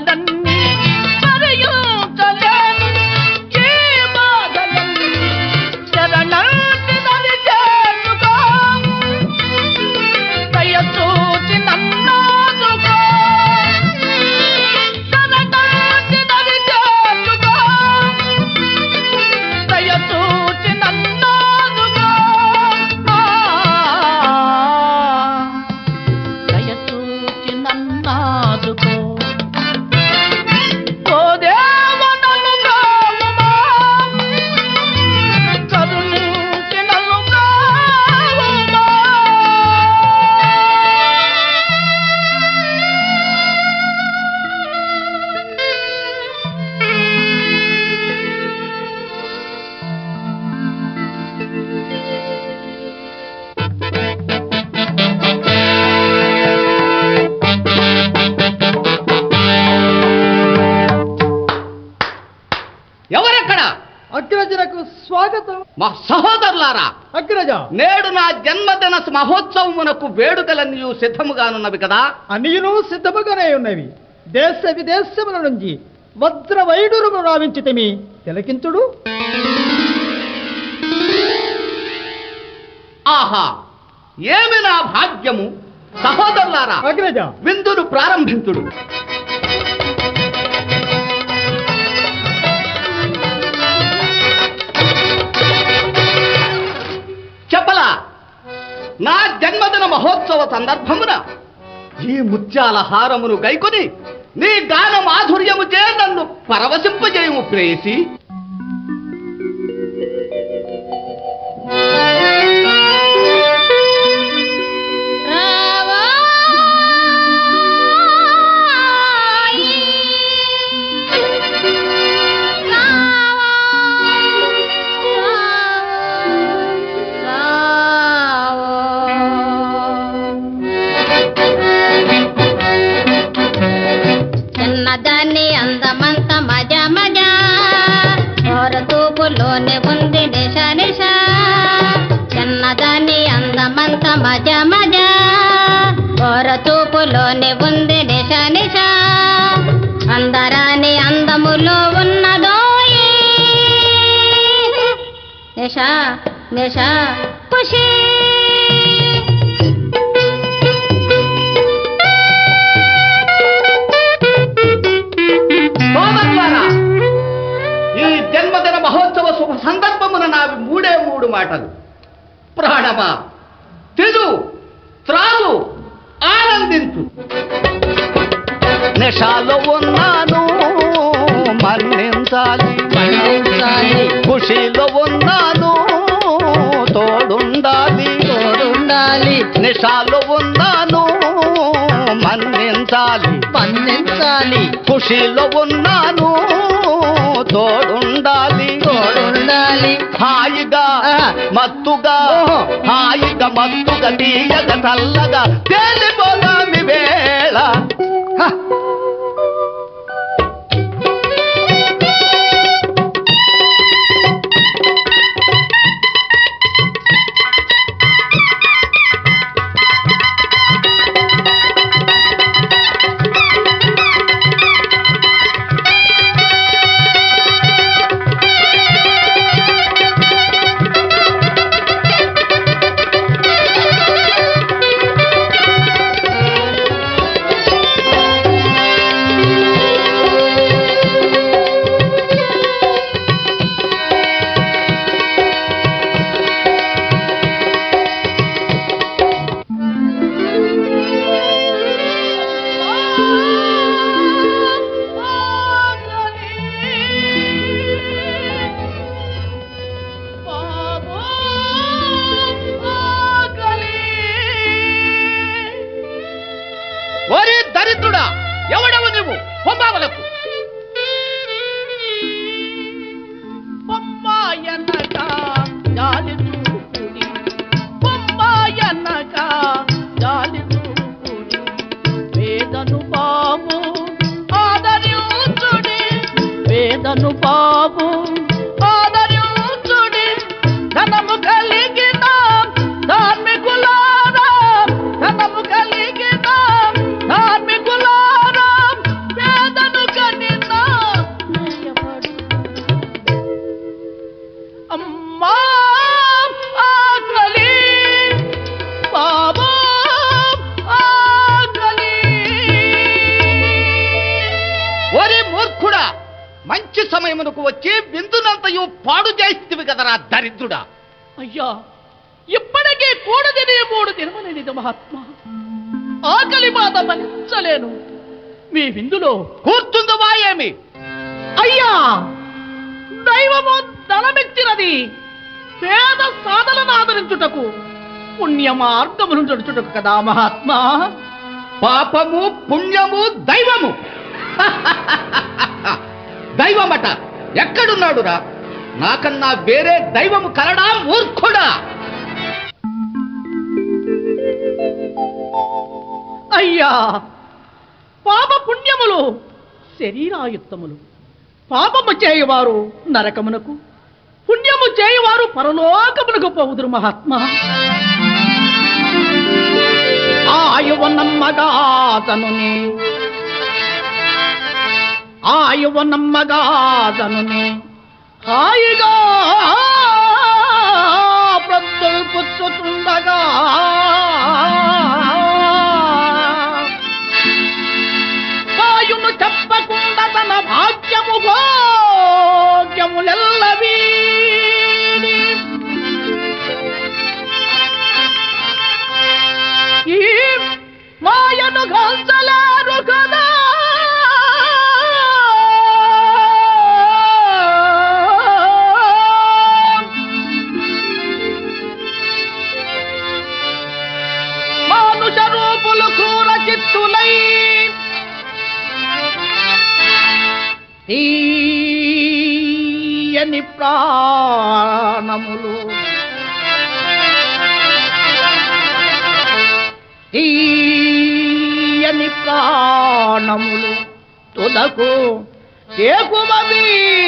భరించలేను ఈ బాధలన్నీ సహోదరులారా అగ్రజ! నేడు నా జన్మదిన మహోత్సవమునకు వేడుకలన్నీ సిద్ధముగానున్నవి కదా? అన్నియును సిద్ధముగానే ఉన్నవి. దేశ విదేశముల నుంచి వజ్ర వైడూరును రావించితిమి తిలకించుడు. ఆహా! ఏమి నా భాగ్యము? సహోదరులారా అగ్రజ! విందును ప్రారంభించుడు. నా జన్మదిన మహోత్సవ సందర్భమున ఈ ముత్యాల హారమును గైకొని నీ గాన మాధుర్యము చే నన్ను పరవశింపజేయము ప్రేసి నిష నిష ఈ జన్మదిన మహోత్సవ శుభ సందర్భమున నావి మూడే మూడు మాటలు. ప్రాణమా. తిను త్రాగు ఆనందించు. నిషాలో ఉన్నాను మన్నించాలి మన్నించాలి. ఖుషీలో ఉన్నాను తోడుండాలి. తోడుండాలి. నిషాలో ఉన్నాను మన్నించాలి. మన్నించాలి. ఖుషీలో ఉన్నాను తోడుండాలి. తోడుండాలి. హాయిగా. మత్తుగా. హాయిగా మత్తుగా తీయగా చల్లగా తేలిపోదామి వేళ. దరిద్రుడా? అయ్యా ఇప్పటికే కూడదని మూడు తినమనేది మహాత్మా. ఆకలి బాధ భరించలేను. మీ విందులో కూర్చుందువా ఏమి? అయ్యా దైవము ధనమెచ్చినది పేద సాధనను ఆదరించుటకు పుణ్య మార్గమును నడుచుటకు కదా మహాత్మా. పాపము పుణ్యము దైవము. దైవమట ఎక్కడున్నాడురా? నాకన్నా వేరే దైవము కలడా మూర్ఖుడా? అయ్యా పాప పుణ్యములు శరీరాయుత్తములు. పాపము చేయువారు నరకమునకు పుణ్యము చేయువారు పరలోకమునకు పోవుదురు మహాత్మా. ఆయువ నమ్మగాతనుని ఆయువ నమ్మగాతనుని హాయిగా ప్రద్దులు పుచ్చుతుండగా. కాయును చెప్పకుండా తన భాగ్యము భోగ్యములెల్లవీడి మాయను గంచలారు ప్రాణములు. తీయని ప్రాణములు తుదకు చేకుమ వీడును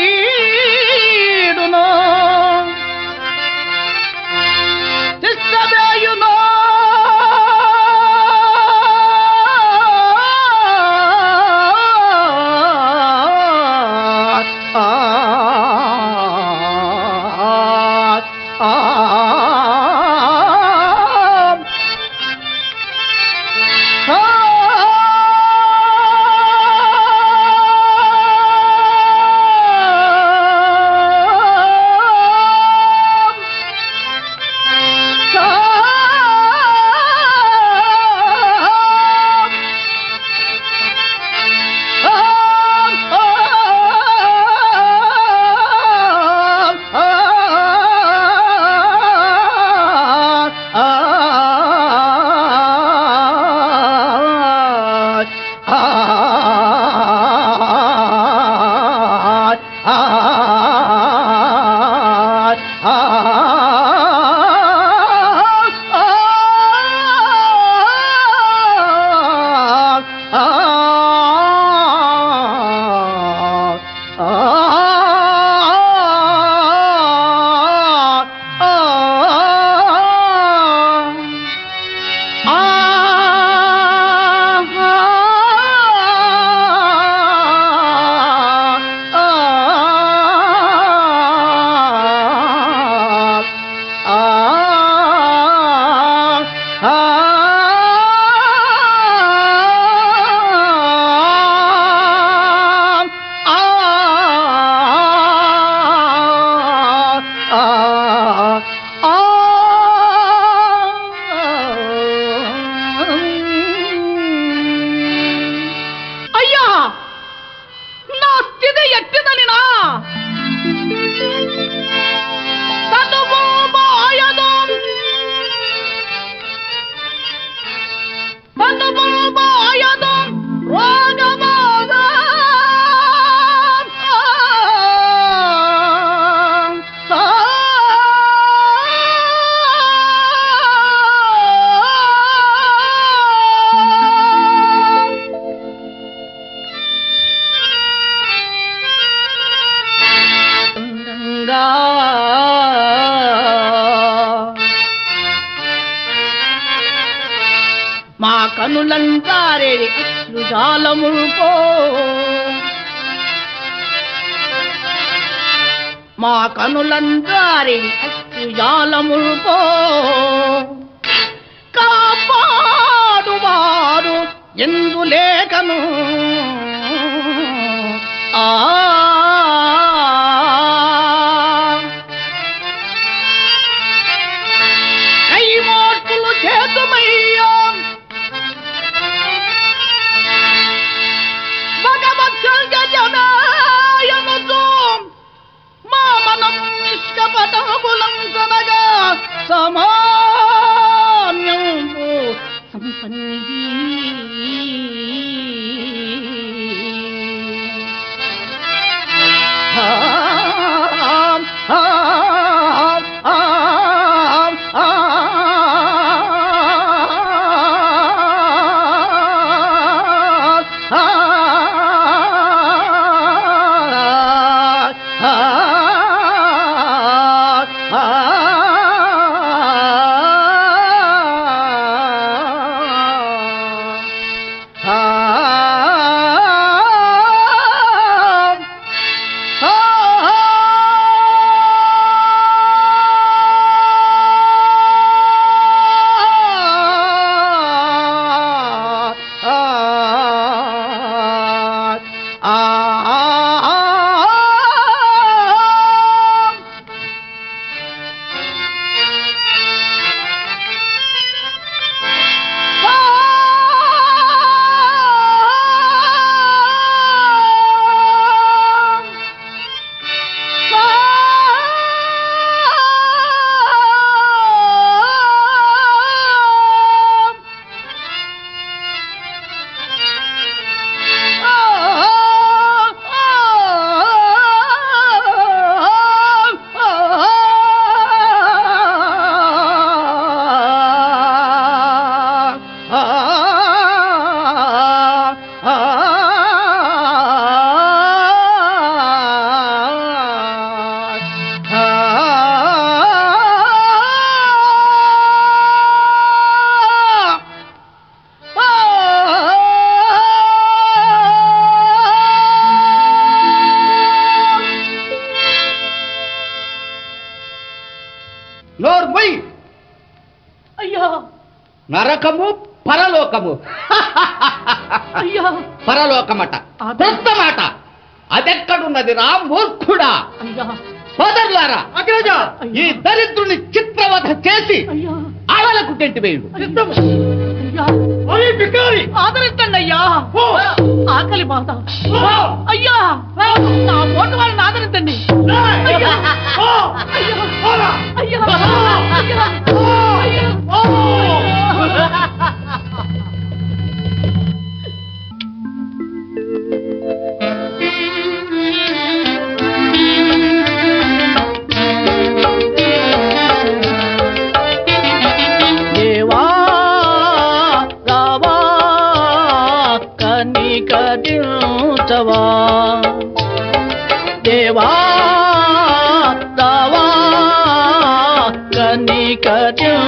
కనులంటారేది అశ్రుజాలముపో మా కనులంటారేది అశ్రుజాలముపో కాపాడువారు ఎందు లేకను ఆ ahma ahma పరలోకమట. వృత్తమాట అదెక్కడున్నది? రా మూర్ఖుడా. సోదరులారా అగ్రజ. ఈ దరిద్రుని చిత్రవధ చేసి ఆడలకు టెంటి వేయుడు. ఆదరించండి అయ్యా. ఆకలి బాధ. అయ్యా. నా పోటు వాళ్ళని ఆదరించండి అయ్యా.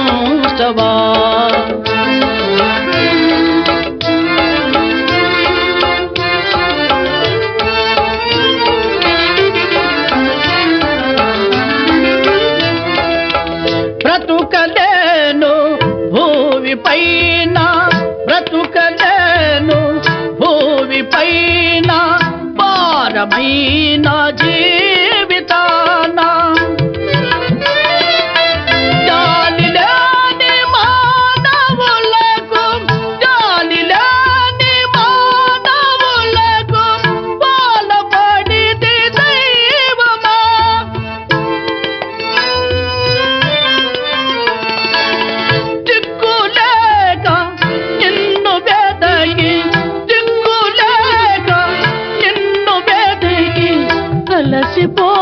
కనికరించవా బ్రతుకలేను భూమి పైన బ్రతుకలేను భూమి పైన భారమైన జీవితాన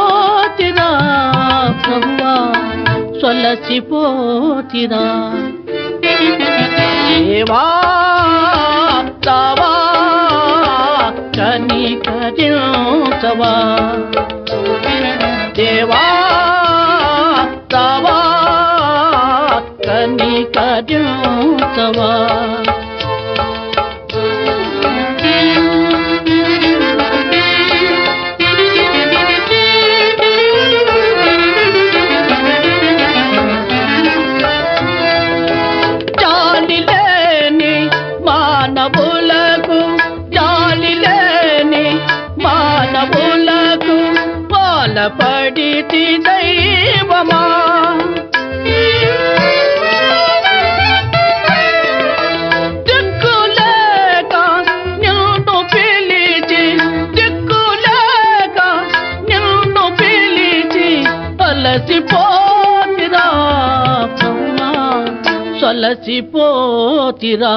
పోతిరా ప్రభువా సొలసిపోతిరా. దేవా తావా కనికరించవా దేవా తావా కనికరించవా. అలసిపోతిరా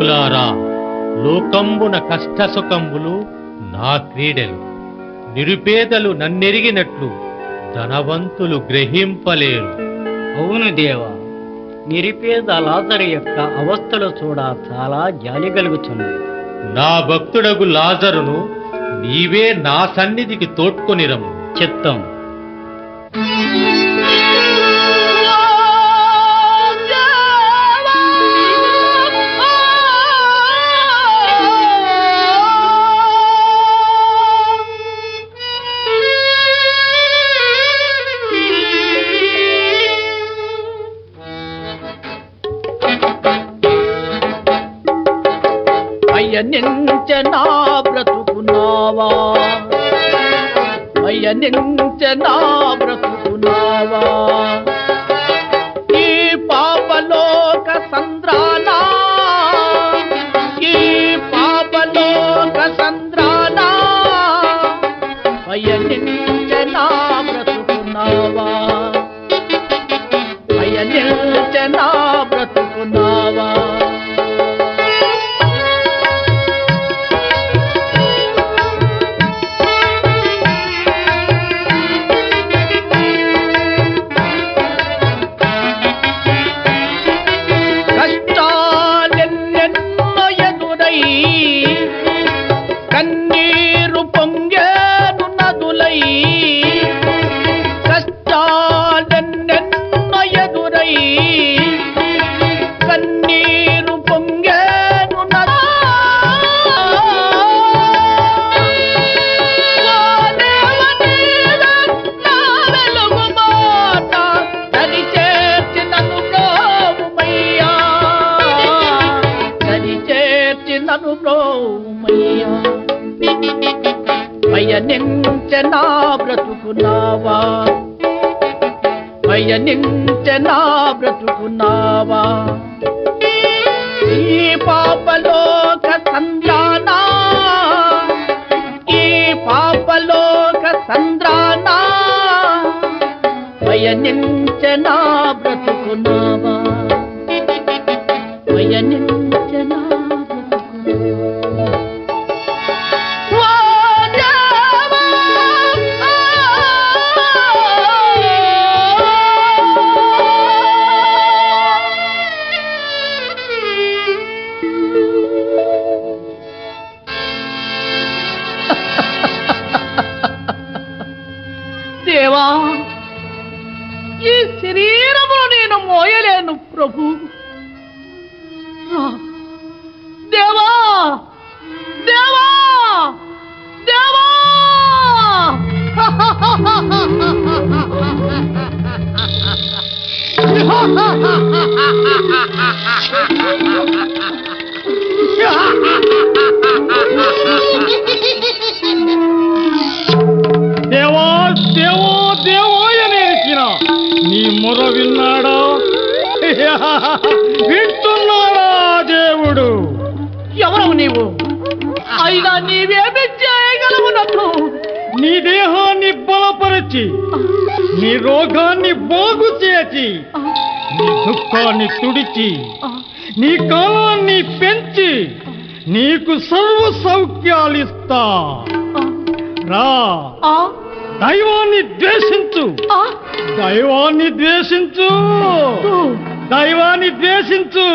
సన్మనస్కులారా లోకంబున కష్టసుఖంబులు నా క్రీడలు. నిరుపేదలు నన్నెరిగినట్లు ధనవంతులు గ్రహింపలేరు. అవును దేవా నిరుపేద లాజరు యొక్క అవస్థలు చూడ చాలా జాలి కలుగుతుంది నా భక్తుడగు లాజరును నీవే నా సన్నిధికి తోడ్కొనిరమ్ము. చిత్తం అయ్య నా బ్రతుకున్నావా? అయ్య నా బ్రతుకున్నావా? కరుణించుమయ్యా పయనించె బ్రతుకున్నావా? ఈ పాపలోక సంద్రానా? ఈ పాపలోక సంద్రానా? పయనించె నా బ్రతుకున్నావా? తుడిచి నీ కాలాన్ని పెంచి నీకు సర్వ సౌఖ్యాలిస్తా రా. దైవాన్ని ద్వేషించు. దైవాన్ని ద్వేషించు. దైవాన్ని ద్వేషించు.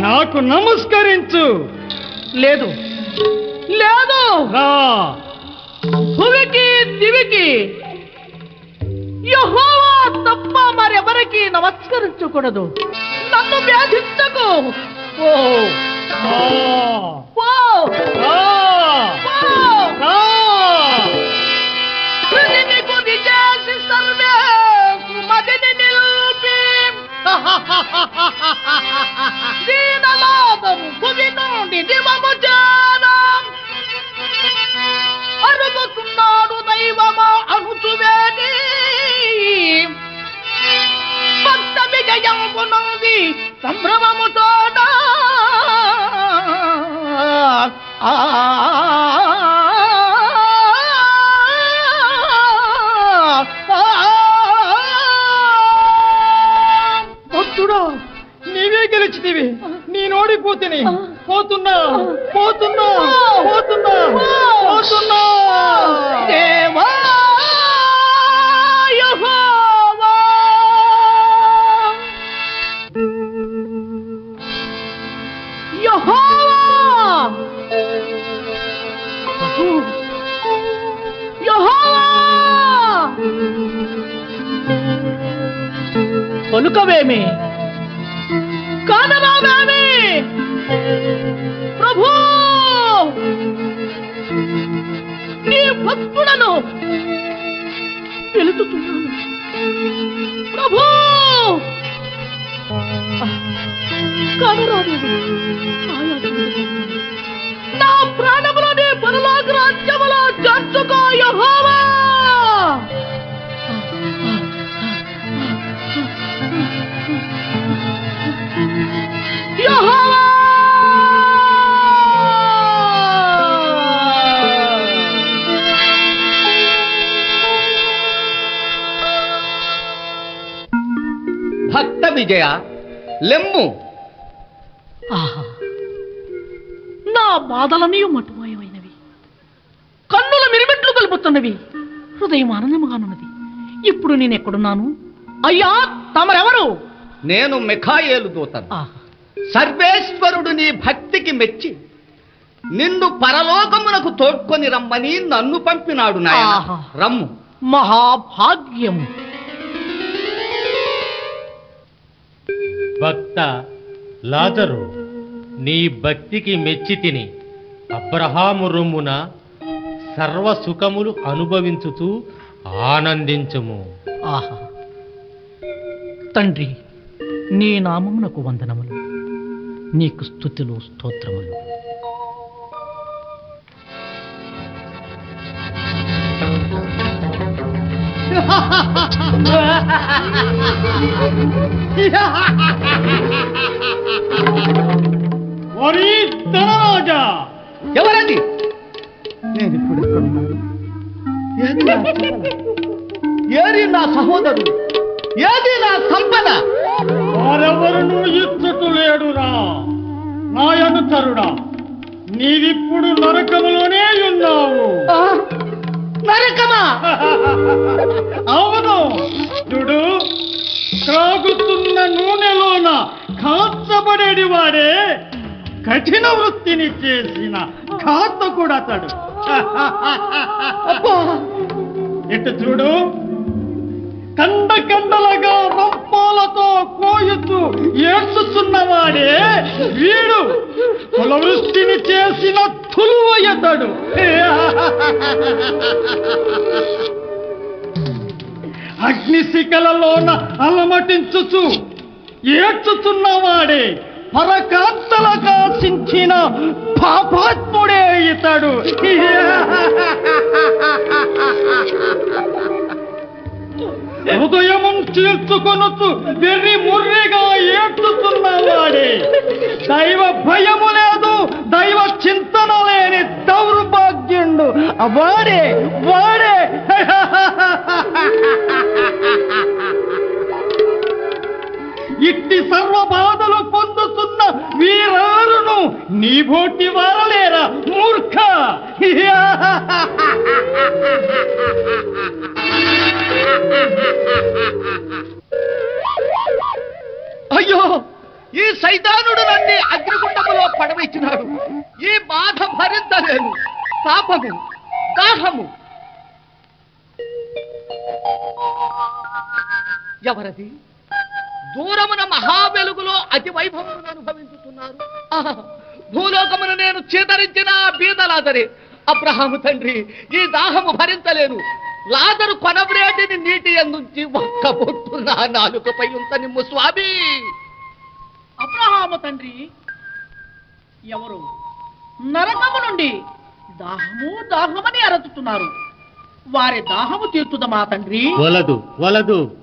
నాకు నమస్కరించు. లేదు. లేదు. రా. భువికి దివికి యెహోవా తప్ప మరెవరికి నమస్కరించకూడదు. నన్ను వ్యాధించకు. ఓ. ఓ. హృదిని గురి అరుగుతున్నాడు దైవమా అనుచువేది. భక్త విజయము నుండి సంభ్రమము తోడ భక్తుడా నీవే గెలిచితివి. నేను ఓడిపోతేనే పోతున్నా పోతు కానరావేమి నా ప్రాణములో నీ పరలోక రాజ్యములో చేర్చుకో యెహోవా! యెహోవా! భక్త విజయ లెమ్ము. ఆహా. నా బాధలన్నీ మటుమాయమైనవి కన్నుల మిరిమెట్లు కలుపుతున్నవి. హృదయం ఆనందముగానున్నది ఇప్పుడు నేను ఎక్కడున్నాను అయ్యా తమరెవరు? నేను మిఖాయేలు దూతను. సర్వేశ్వరుడు నీ భక్తికి మెచ్చి నిన్ను పరలోకమునకు తోడ్కొని రమ్మని నన్ను పంపినాడు నాయన. రమ్ము. మహాభాగ్యము. భక్త లాజరు నీ భక్తికి మెచ్చి తిని అబ్రహాము రొమ్మున సర్వసుఖములు అనుభవించుతూ ఆనందించుము. ఆహా. తండ్రి నీ నామమునకు వందనములు. నీకు స్థుతులు స్తోత్రములు. ఎవరది నేను ఇప్పుడు ఏది నా సహోదరుడు? ఏది నా సంపద? వారెవరును ఇచ్చటు లేడురా నాయనుతరుడా నీవిప్పుడు నరకములోనే కఠిన వృత్తిని చేసిన ఘాతకుడు అతడు ఇటు చూడు? కండ కండలగా రంపాలతో కోయుతూ ఏడ్చుతున్నవాడే వీడు. కులవృష్టిని చేసిన తులువయతడు అగ్నిశిఖలలోన అలమటించుచు ఏడ్చుతున్నవాడే పరకాంతల కాసించిన పాపాత్ముడే ఇతడు. హృదయము చీల్చుకొనొచ్చు వెర్రి ముర్రిగా ఏడ్చుతున్నవాడే దైవ భయము లేదు దైవ చింతన లేని దౌర్భాగ్యుండు. వాడే వాడే. ఇట్టి సర్వ బాధలు పొంది వీరారును నీ బోటి వారలేరా మూర్ఖ? అయ్యో ఈ సైతానుడు నన్ను అగ్నిగుండములో పడవిచ్చినాడు ఈ బాధ భరించలేను పాపము దాహము. ఎవరది? దూరమున మహావెలుగులో అతి వైభవమును అనుభవించుతున్నారు! భూలోకమును నేను చేతరించిన బీదలాదరే అబ్రహాము తండ్రి ఈ దాహము భరించలేను. లాదరు కొనవ్రేటిని నీటి ఎందుంచి ఒక్క బొట్టు నా నాలుకపై ఉంత నిమ్ము స్వామి. అబ్రహాము తండ్రి ఎవరు? నరకము నుండి దాహము దాహమని అరచుతున్నారు. వారి దాహము తీర్చుదమా తండ్రి? వలదు వలదు.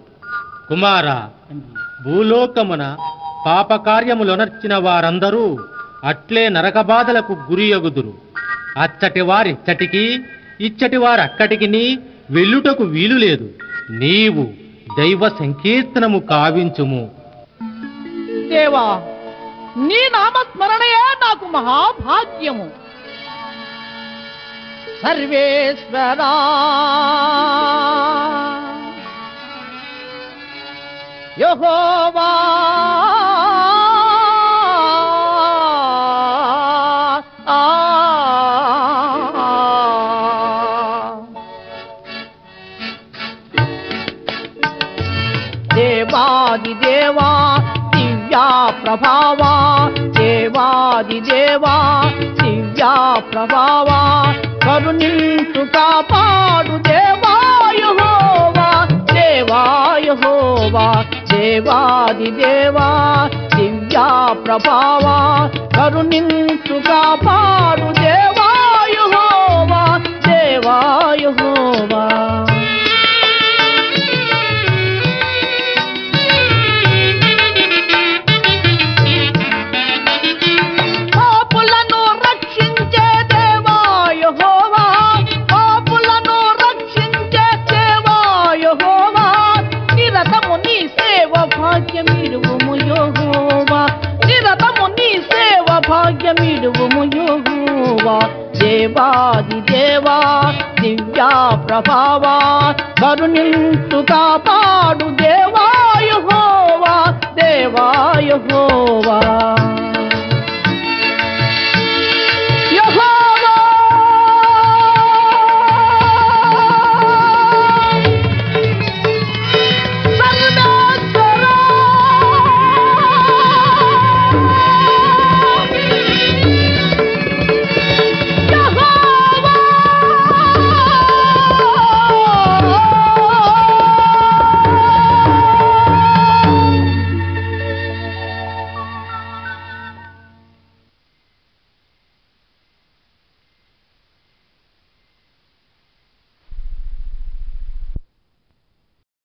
కుమార. భూలోకమున పాపకార్యములొనర్చిన వారందరూ అట్లే నరకబాధలకు గురియగుదురు. అచ్చటి వారిచ్చటికి ఇచ్చటి వారక్కటికి వెళ్ళుటకు వీలు లేదు నీవు దైవ సంకీర్తనము కావించుము. దేవా నీ నామస్మరణయే నాకు మహాభాగ్యము. సర్వేశ్వరా. యహోవా. దేవాది దేవా దివ్యా ప్రభావా. దేవాది దేవా దివ్యా ప్రభావా. కరుణించు కాపాడు దేవా. దేవాయుహోవా దేవాది దేవా దివ్యా ప్రభావా కరుణించు కాపాడు దేవాయుహోవా దేవాయుహోవా పాపులను సేవ దేవాది దేవా దివ్యా ప్రభావా కరుణించు కాపాడు దేవాయుహోవా దేవాయుహోవా